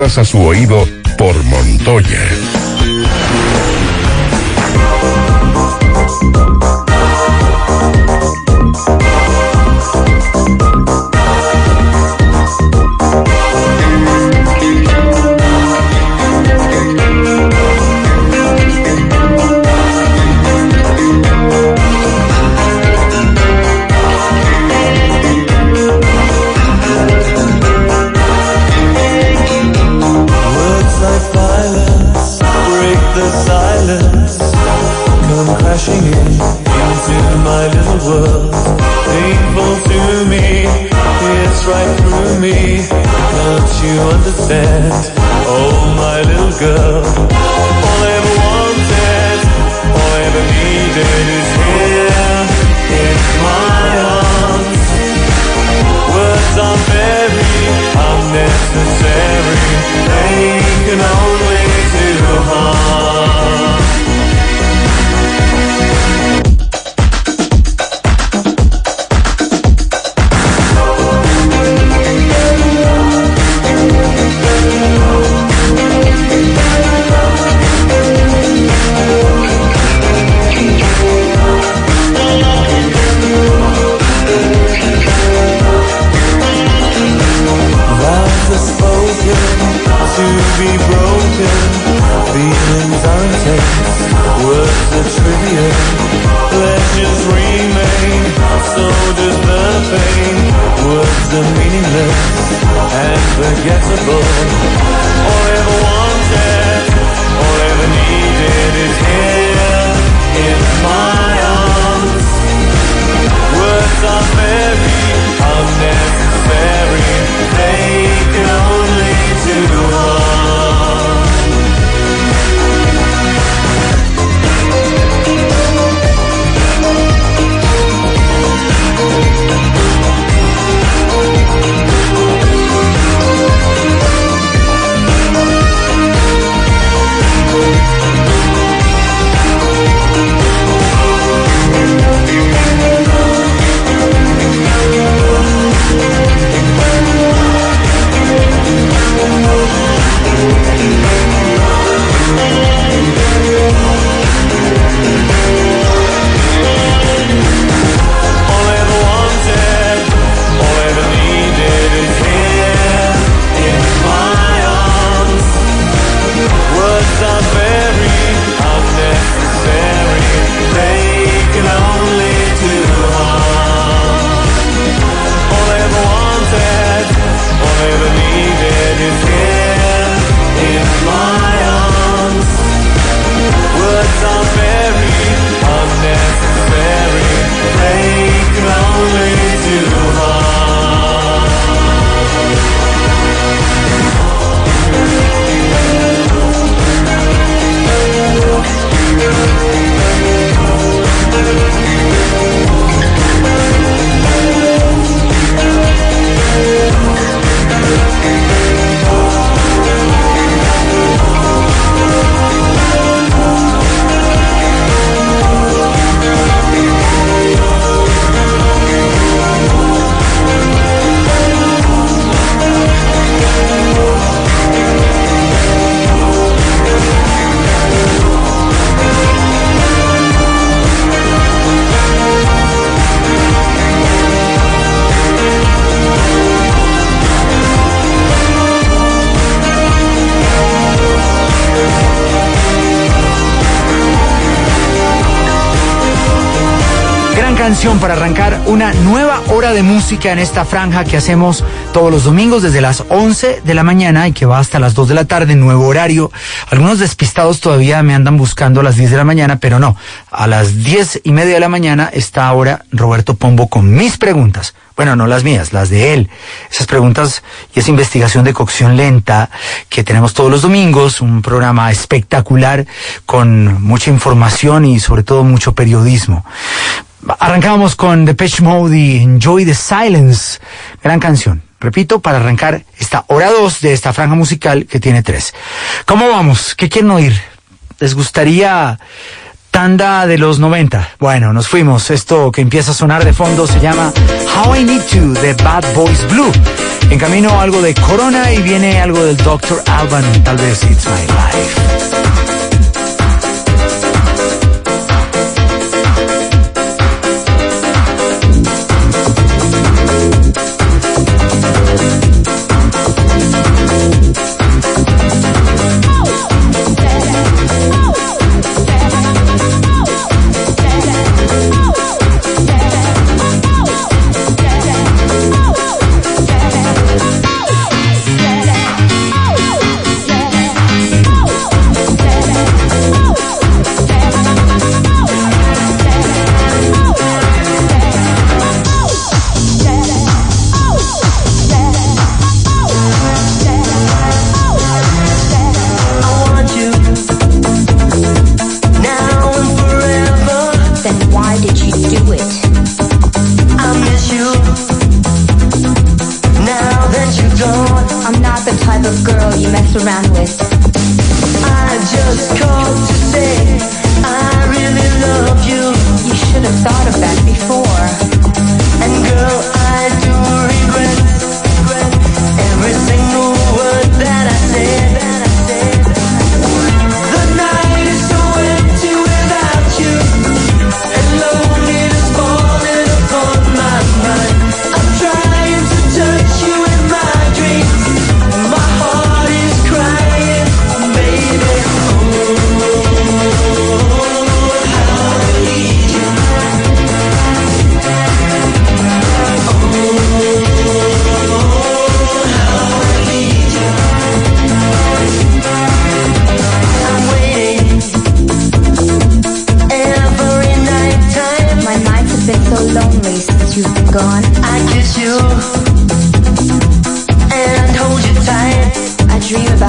a su oído por Montoya. Para arrancar una nueva hora de música en esta franja que hacemos todos los domingos desde las 11 de la mañana y que va hasta las 2 de la tarde, nuevo horario. Algunos despistados todavía me andan buscando a las 10 de la mañana, pero no. A las 10 y media de la mañana está ahora Roberto Pombo con mis preguntas. Bueno, no las mías, las de él. Esas preguntas y esa investigación de cocción lenta que tenemos todos los domingos, un programa espectacular con mucha información y sobre todo mucho periodismo. Arrancamos con Depeche Mode y Enjoy the Silence. Gran canción. Repito, para arrancar esta hora 2 de esta franja musical que tiene tres. ¿Cómo vamos? ¿Qué quieren oír? ¿Les gustaría Tanda de los 90. Bueno, nos fuimos. Esto que empieza a sonar de fondo se llama How I Need To de Bad Boys Blue. En camino algo de Corona y viene algo del Dr. Alban, tal vez It's My Life.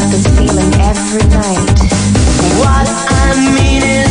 got this feeling every night. What I mean is.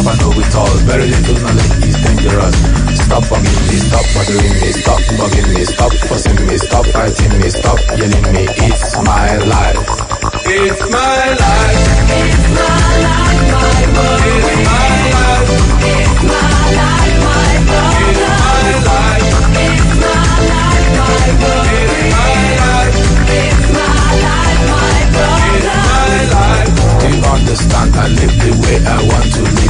Papa know it all. Very little knowledge is dangerous. Stop bugging me, stop bothering me, stop bugging me, stop fussing me, stop fighting me, stop yelling me. It's my life. It's my life. It's my life, my world. It's my life. It's my life, my world. It's my life. It's my life, my world. It's my life. It's my life, my. It's my life. Do you understand? I live the way I want to live.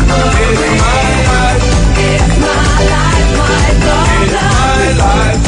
It's my life.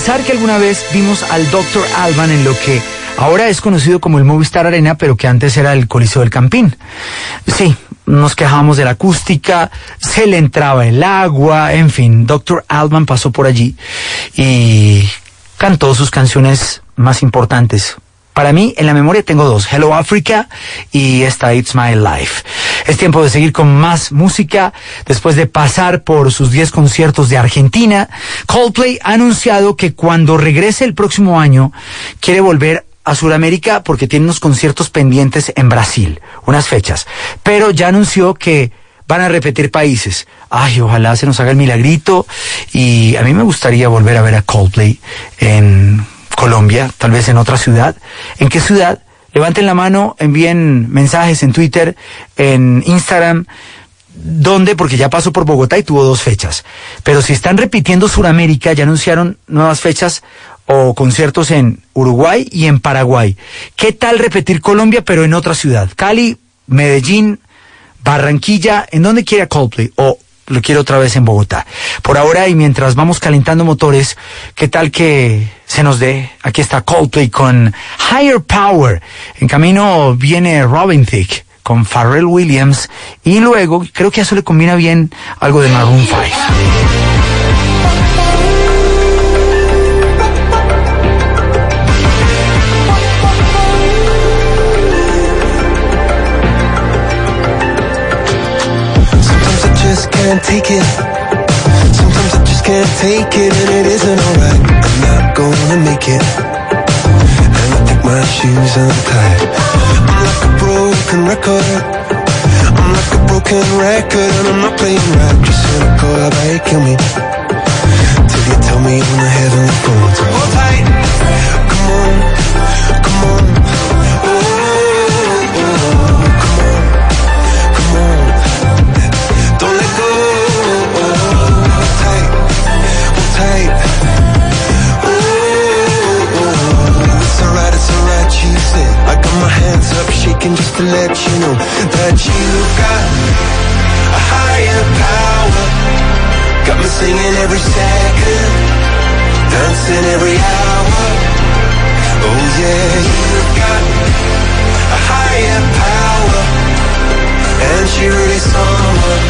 Pensar que alguna vez vimos al Dr. Alban en lo que ahora es conocido como el Movistar Arena, pero que antes era el Coliseo del Campín. Sí, nos quejábamos de la acústica, se le entraba el agua, en fin, Dr. Alban pasó por allí y cantó sus canciones más importantes. Para mí, en la memoria tengo dos, Hello Africa y esta It's My Life. Es tiempo de seguir con más música. Después de pasar por sus 10 conciertos de Argentina, Coldplay ha anunciado que cuando regrese el próximo año, quiere volver a Sudamérica porque tiene unos conciertos pendientes en Brasil, unas fechas. Pero ya anunció que van a repetir países. Ay, ojalá se nos haga el milagrito. Y a mí me gustaría volver a ver a Coldplay en Colombia, tal vez en otra ciudad. ¿En qué ciudad? Levanten la mano, envíen mensajes en Twitter, en Instagram. dónde, porque ya pasó por Bogotá y tuvo dos fechas. Pero si están repitiendo Suramérica, ya anunciaron nuevas fechas o conciertos en Uruguay y en Paraguay. ¿Qué tal repetir Colombia, pero en otra ciudad? Cali, Medellín, Barranquilla, ¿en dónde quiere Coldplay? O lo quiero otra vez en Bogotá. Por ahora y mientras vamos calentando motores, ¿qué tal que se nos dé? Aquí está Coldplay con Higher Power. En camino viene Robin Thicke con Pharrell Williams y luego creo que eso le combina bien algo de Maroon 5. Take it. Sometimes I just can't take it, and it isn't alright. I'm not gonna make it. And I think my shoes untied. I'm like a broken record. I'm like a broken record, and I'm not playing right. Just cynical, how about you kill me? Till you tell me on the heavenly phone. Hold tight. Come on, shaking just to let you know that you got a higher power. Got me singing every second, dancing every hour. Oh yeah, you got a higher power, and she really someone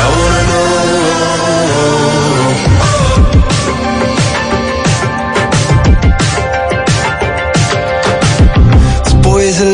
I wanna know.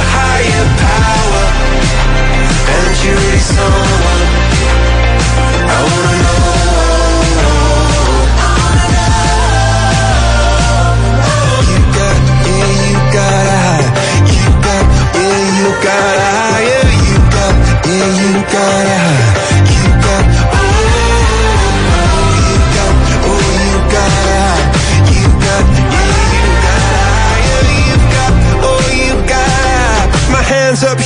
A higher power, and you're really someone I wanna know. You got, yeah, you got. You got, yeah, you got higher. You got, yeah, you got.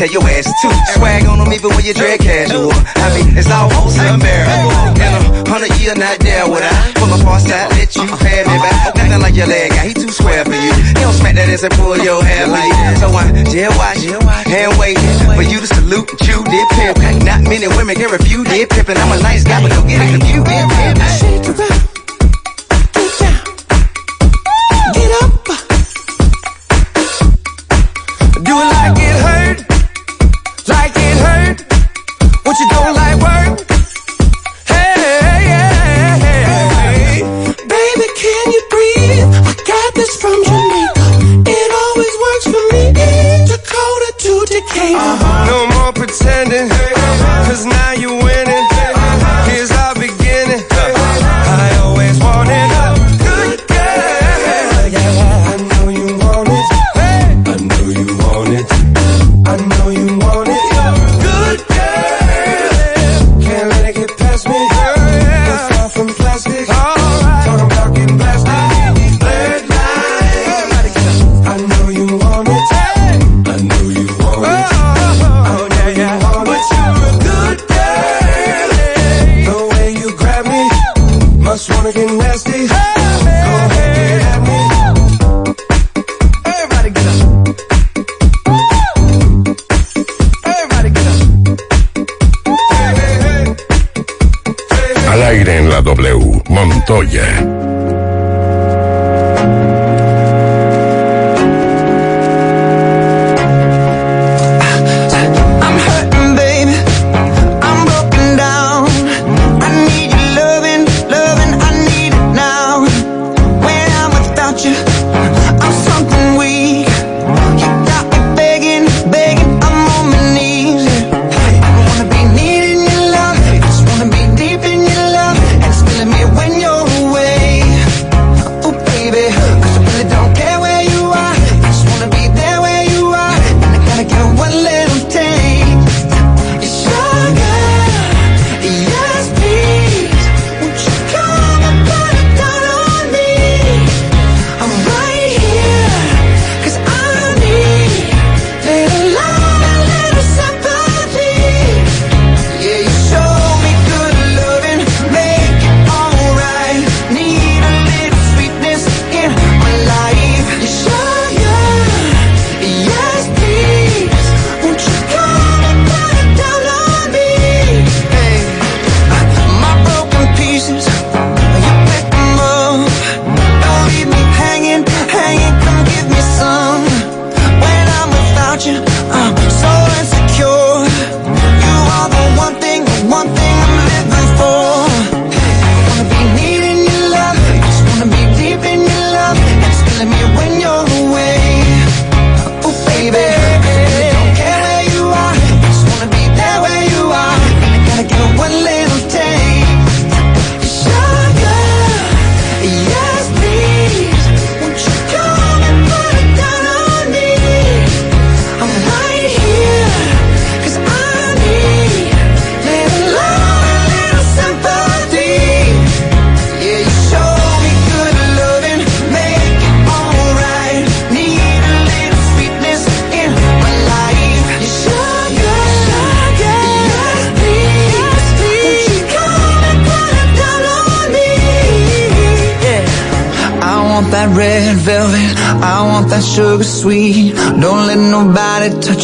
tell your ass too. Swag on them even when you're dread casual. I mean, it's almost unbearable. In a hundred year, not there would I. Pull up on that let you pay me back. Nothing like your leg guy, he too square for you. He don't smack that ass and pull your hair like. So I jail watch and waiting for you to salute you did pimp. Not many women can refuse pimp. And I'm a nice guy, but don't get it confused.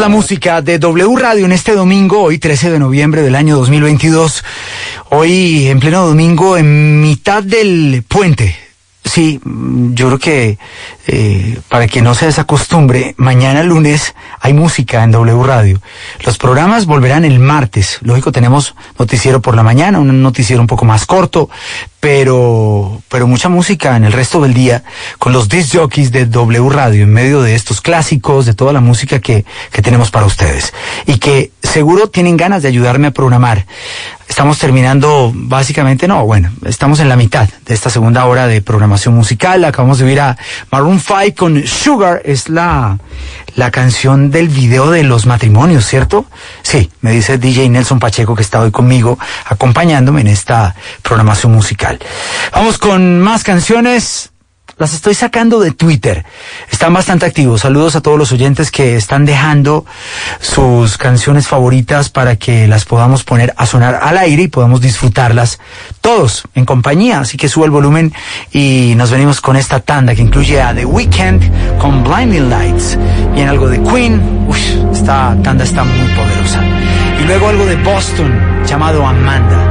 la música de W Radio en este domingo, hoy 13 de noviembre del año 2022. Hoy en pleno domingo, en mitad del puente. Sí, yo creo que eh, para que no se desacostumbre, mañana lunes hay música en W Radio. Los programas volverán el martes. Lógico, tenemos noticiero por la mañana, un noticiero un poco más corto, pero, pero mucha música en el resto del día con los disc jockeys de W Radio en medio de estos clásicos, de toda la música que, que tenemos para ustedes. Y que seguro tienen ganas de ayudarme a programar. Estamos terminando básicamente, no, bueno, estamos en la mitad de esta segunda hora de programación musical. Acabamos de ver a Maroon 5 con Sugar, es la, la canción del video de los matrimonios, ¿cierto? Sí, me dice DJ Nelson Pacheco que está hoy conmigo acompañándome en esta programación musical. Vamos con más canciones. Las estoy sacando de Twitter. Están bastante activos. Saludos a todos los oyentes que están dejando sus canciones favoritas para que las podamos poner a sonar al aire y podamos disfrutarlas todos en compañía. Así que sube el volumen y nos venimos con esta tanda que incluye a The Weeknd con Blinding Lights. Y en algo de Queen. Uy, esta tanda está muy poderosa. Y luego algo de Boston llamado Amanda.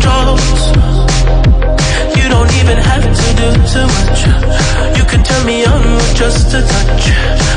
drought. You don't even have to do too much. You can turn me on with just a touch,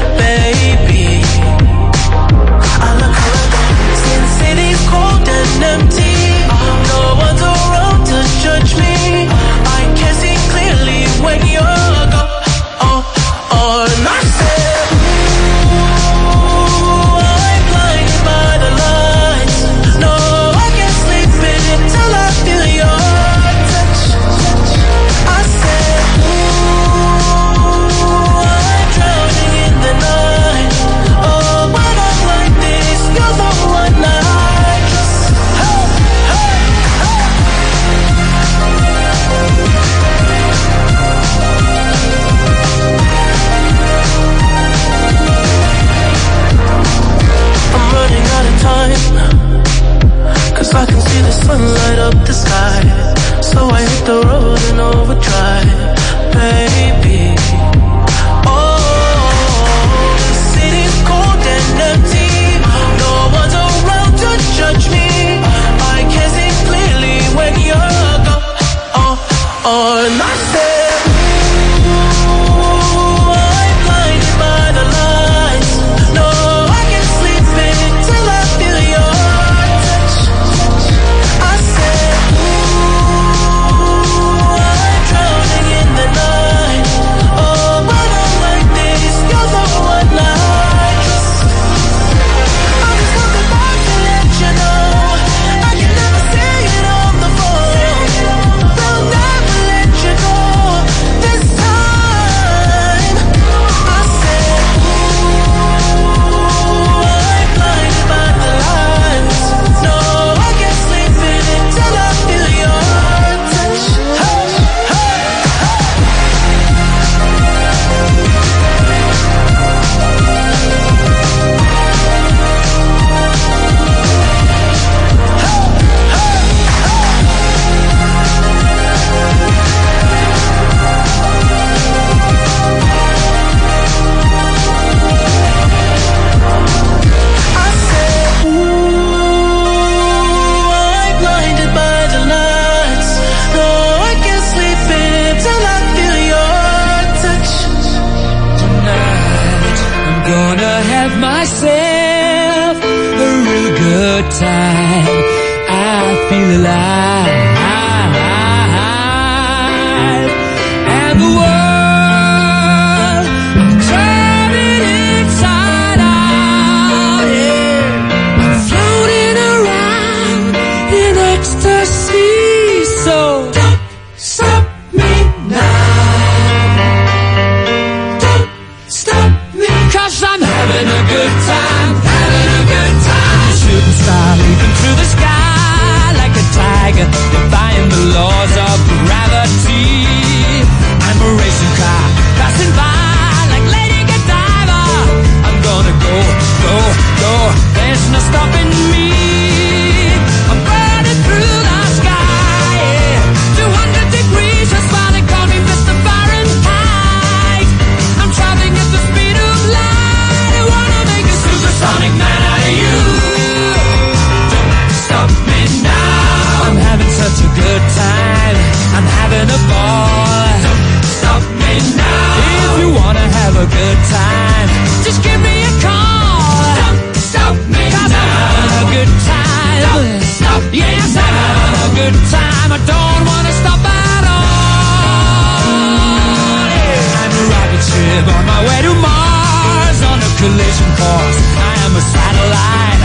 passion cause I am a satellite.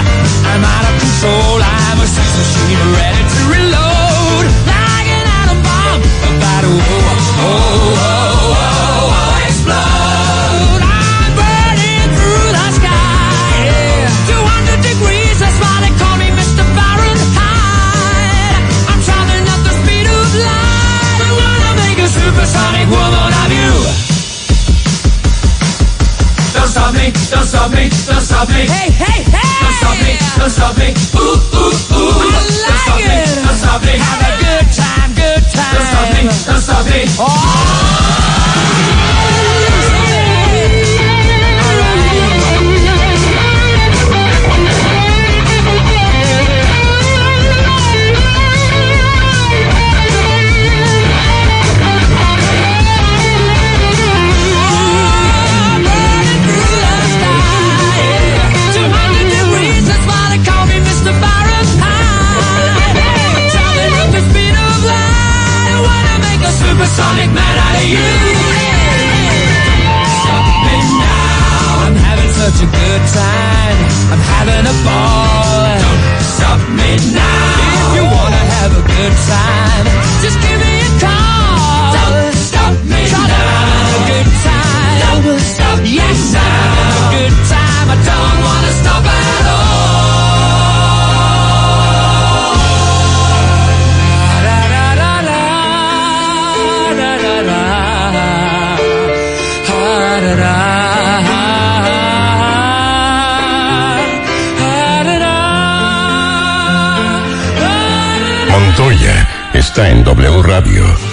I'm out of control. I'm a sex machine. I'll make está en W Radio.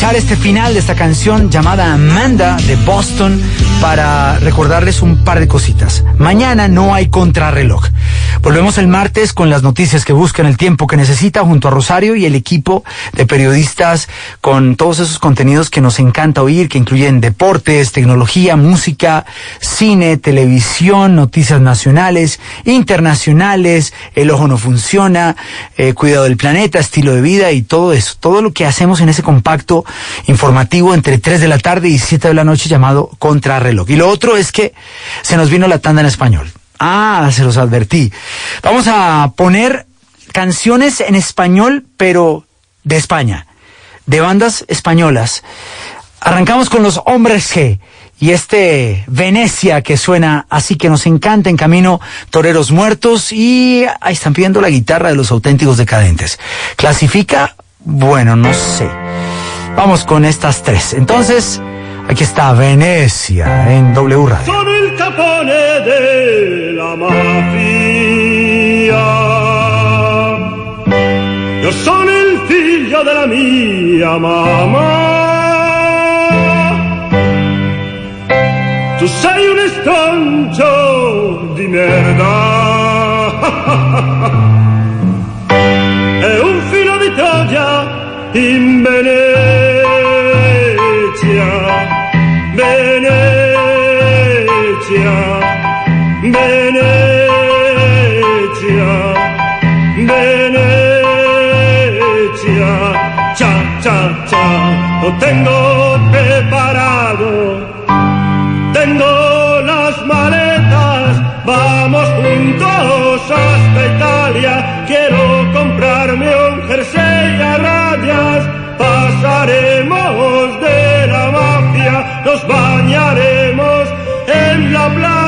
Aprovechar este final de esta canción llamada Amanda de Boston para recordarles un par de cositas. Mañana no hay contrarreloj. Volvemos el martes con las noticias que buscan el tiempo que necesita junto a Rosario y el equipo de periodistas con todos esos contenidos que nos encanta oír, que incluyen deportes, tecnología, música, cine, televisión, noticias nacionales, internacionales, el ojo no funciona, eh, cuidado del planeta, estilo de vida y todo eso. Todo lo que hacemos en ese compacto informativo entre 3 de la tarde y 7 de la noche llamado Contrarreloj. Y lo otro es que se nos vino la tanda en español. Ah, se los advertí. Vamos a poner canciones en español, pero de España, de bandas españolas. Arrancamos con los hombres G y este Venecia que suena así que nos encanta en camino Toreros Muertos y ahí están pidiendo la guitarra de los auténticos decadentes. ¿Clasifica? Bueno, no sé. Vamos con estas tres. Entonces, aquí está Venecia en W Radio. Sono il capone della mafia. Io sono il figlio della mia mamma. Tu sei un estrancio di merda. È un filo di Troia in Venezia. Lo tengo preparado, tengo las maletas, vamos juntos hasta Italia, quiero comprarme un jersey a rayas, pasaremos de la mafia, nos bañaremos en la playa.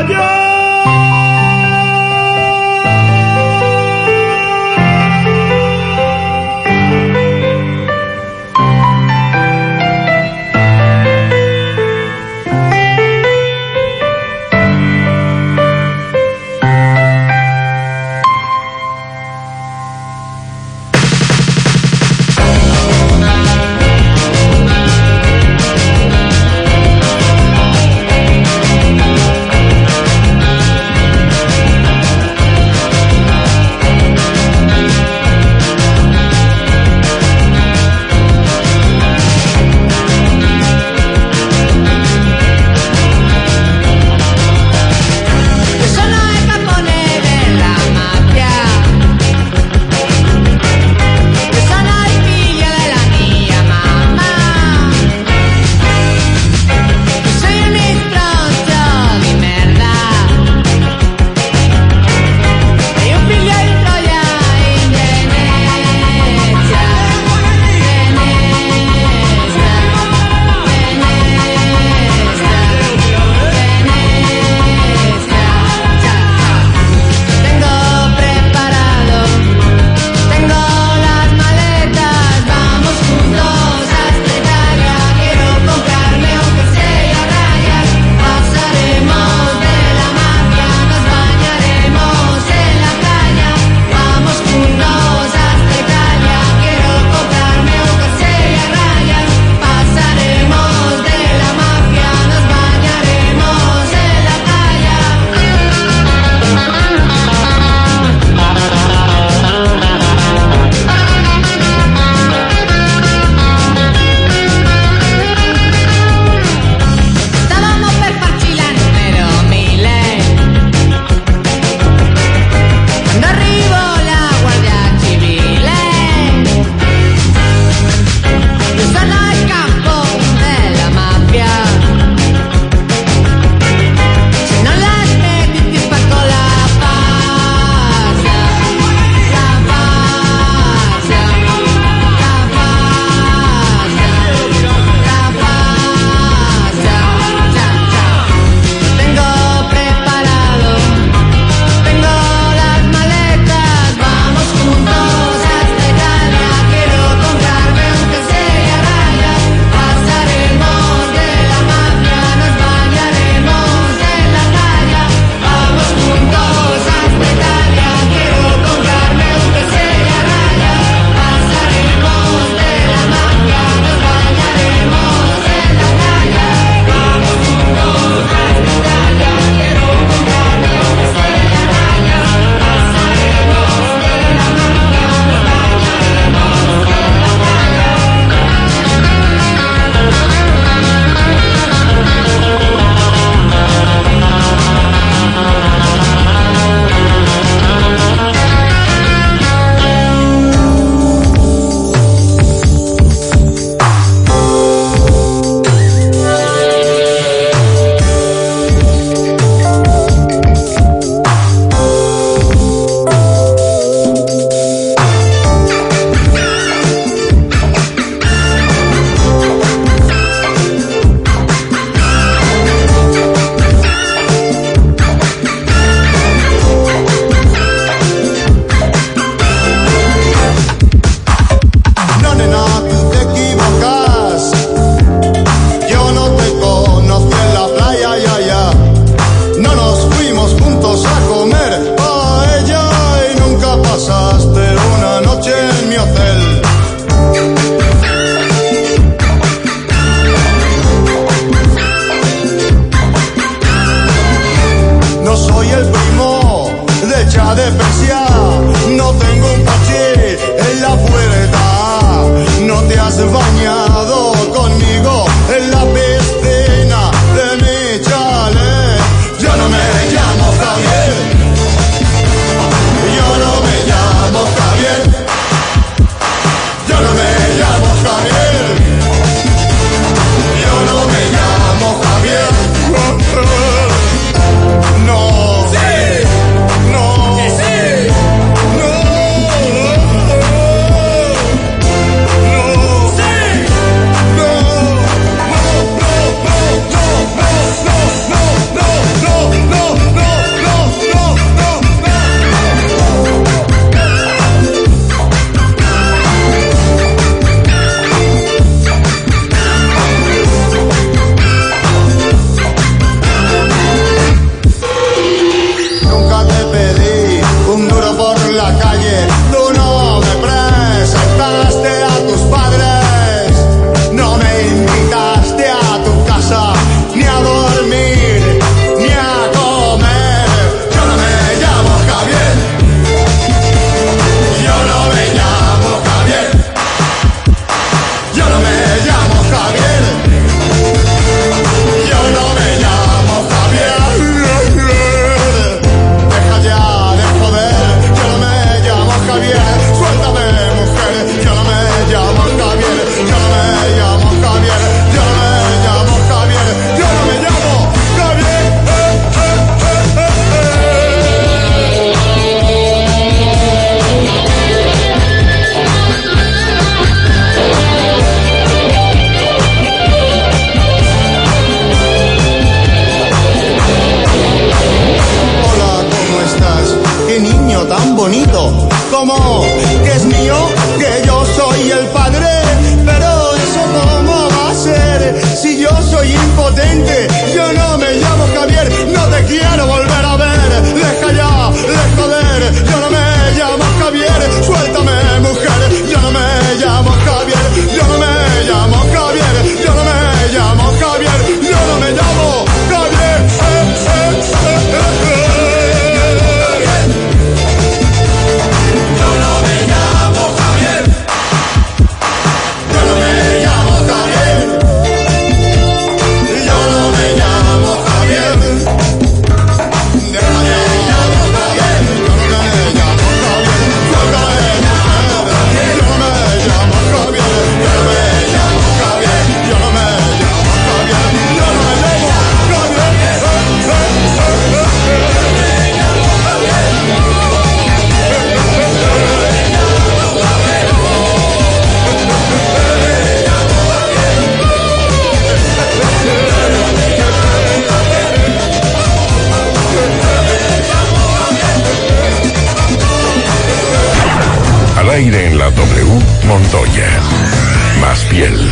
Más piel,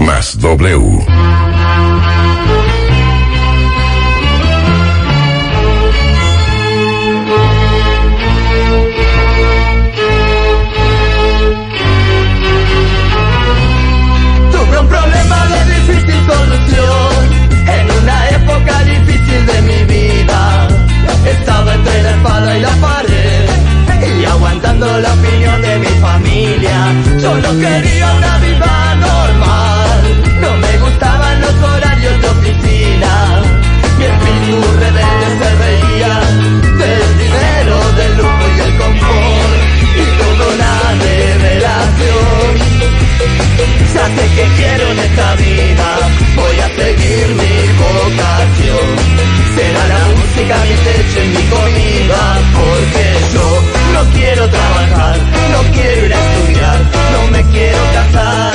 más W. Solo quería una vida normal. No me gustaban los horarios de oficina. Mi espíritu rebelde se reía del dinero, del lujo y el confort. Y todo la revelación. Ya sé que quiero en esta vida. Voy a seguir mi vocación. Será la música mi techo y mi comida. Porque yo no quiero trabajar, no quiero ir a quiero cantar,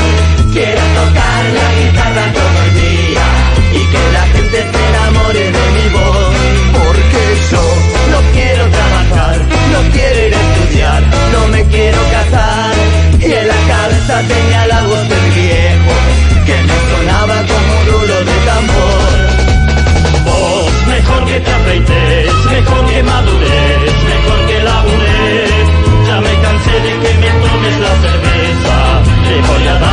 quiero tocar la guitarra todo el día y que la gente se enamore de mi voz. Porque yo no quiero trabajar, no quiero ir a estudiar, no me quiero casar. Y en la cabeza tenía la voz del viejo, que me sonaba como un rulo de tambor. Vos, mejor que te afeites, mejor que madures, mejor que labures. Ya me cansé de que me tomes las się pojada